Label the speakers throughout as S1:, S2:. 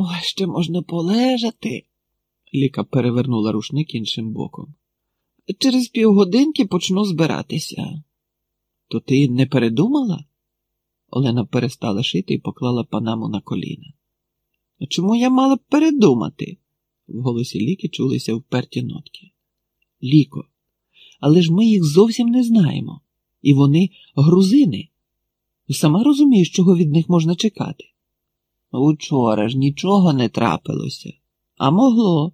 S1: Ой, ще можна полежати. Ліка перевернула рушник іншим боком. Через півгодинки почну збиратися. То ти не передумала? Олена перестала шити і поклала панаму на коліна. А чому я мала б передумати? В голосі Ліки чулися вперті нотки. Ліко, але ж ми їх зовсім не знаємо. І вони грузини. Сама розумієш, чого від них можна чекати. Учора ж нічого не трапилося, а могло.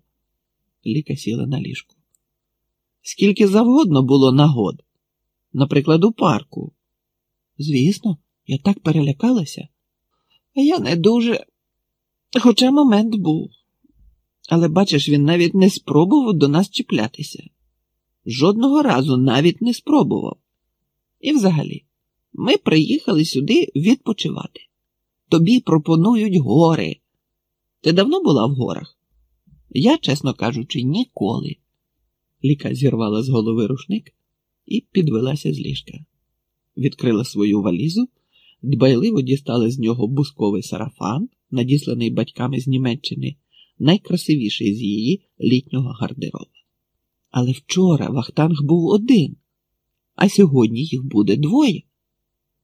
S1: Ліка сіла на ліжку. Скільки завгодно було нагод, наприклад, у парку. Звісно, я так перелякалася, а я не дуже. Хоча момент був. Але бачиш, він навіть не спробував до нас чіплятися. Жодного разу навіть не спробував. І взагалі, ми приїхали сюди відпочивати. Тобі пропонують гори. Ти давно була в горах? Я, чесно кажучи, ніколи. Ліка зірвала з голови рушник і підвелася з ліжка. Відкрила свою валізу, дбайливо дістала з нього бусковий сарафан, надісланий батьками з Німеччини, найкрасивіший з її літнього гардероба. Але вчора Вахтанг був один, а сьогодні їх буде двоє,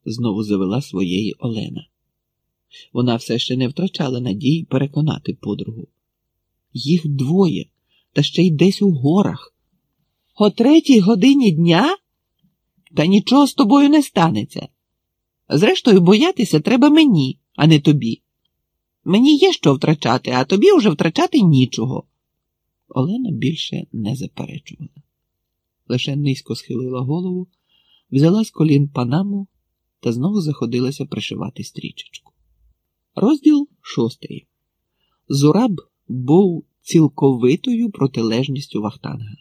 S1: знову завела своєї Олена. Вона все ще не втрачала надії переконати подругу. Їх двоє, та ще й десь у горах. О третій годині дня? Та нічого з тобою не станеться. Зрештою, боятися треба мені, а не тобі. Мені є що втрачати, а тобі вже втрачати нічого. Олена більше не заперечувала. Лише низько схилила голову, взяла з колін панаму та знову заходилася пришивати стрічечку. Розділ шостий. Зураб був цілковитою протилежністю Вахтанга.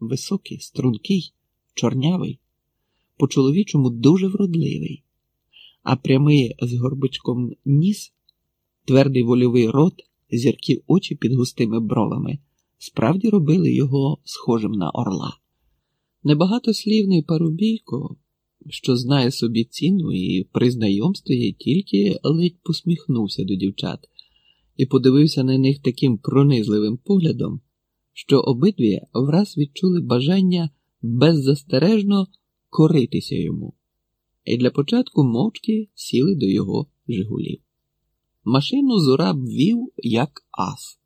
S1: Високий, стрункий, чорнявий, по чоловічому дуже вродливий, а прямий з горбичком ніс, твердий вольовий рот, зіркі очі під густими бровами справді робили його схожим на орла. Небагатослівний парубійко, що знає собі ціну і при знайомстві тільки ледь посміхнувся до дівчат і подивився на них таким пронизливим поглядом, що обидві враз відчули бажання беззастережно коритися йому, і для початку мовчки сіли до його Жигулів. Машину Зураб вів як ас.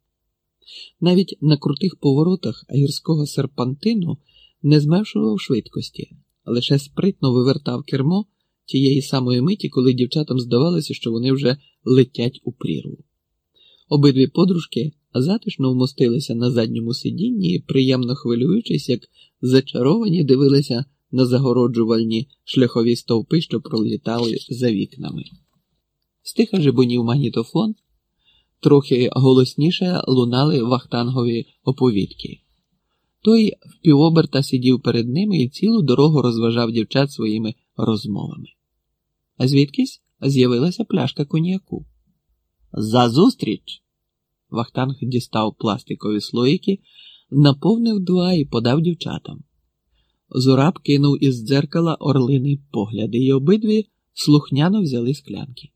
S1: Навіть на крутих поворотах гірського серпантину не зменшував швидкості, лише спритно вивертав кермо тієї самої миті, коли дівчатам здавалося, що вони вже летять у прірву. Обидві подружки затишно вмостилися на задньому сидінні приємно хвилюючись, як зачаровані, дивилися на загороджувальні шляхові стовпи, що пролітали за вікнами. Стиха жебонів магнітофон, трохи голосніше лунали вахтангові оповідки. Той впівоберта сидів перед ними і цілу дорогу розважав дівчат своїми розмовами. А звідкись з'явилася пляшка коньяку. За зустріч! Вахтанг дістав пластикові слоїки, наповнив два і подав дівчатам. Зураб кинув із дзеркала орлиний погляд, і обидві слухняно взяли склянки.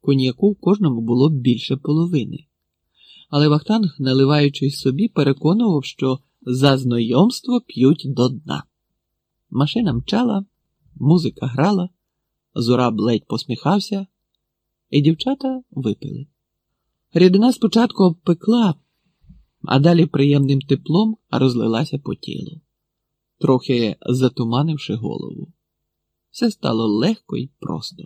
S1: Коньяку в кожному було більше половини. Але Вахтанг, наливаючись собі, переконував, що за знайомство п'ють до дна. Машина мчала, музика грала, Зураб ледь посміхався, і дівчата випили. Рідина спочатку обпекла, а далі приємним теплом розлилася по тілу, трохи затуманивши голову. Все стало легко і просто.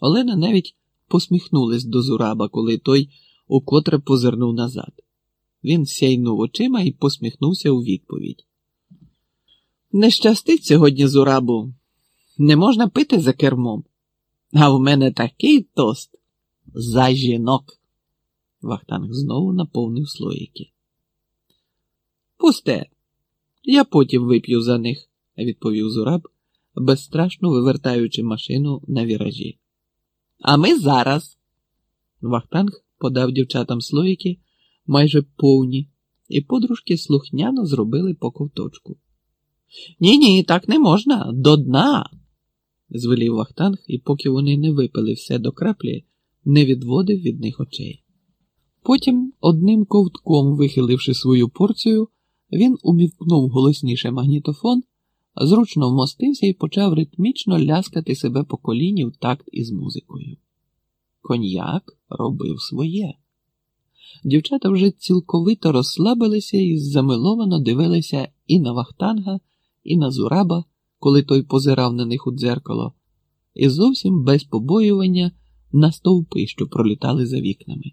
S1: Олена навіть посміхнулась до Зураба, коли той укотре позирнув назад. Він сяйнув очима і посміхнувся у відповідь. Не щастить сьогодні Зурабу. Не можна пити за кермом. А в мене такий тост за жінок. Вахтанг знову наповнив слоїки. Пусте, я потім вип'ю за них, відповів Зураб, безстрашно вивертаючи машину на віражі. А ми зараз. Вахтанг подав дівчатам слоїки майже повні, і подружки слухняно зробили по ковточку. Ні, ні, так не можна, до дна. звелів Вахтанг, і поки вони не випили все до краплі, не відводив від них очей. Потім, одним ковтком вихиливши свою порцію, він умівкнув голосніше магнітофон, зручно вмостився і почав ритмічно ляскати себе по коліні в такт із музикою. Коньяк робив своє. Дівчата вже цілковито розслабилися і замиловано дивилися і на Вахтанга, і на Зураба, коли той позирав на них у дзеркало, і зовсім без побоювання на стовпи, що пролітали за вікнами.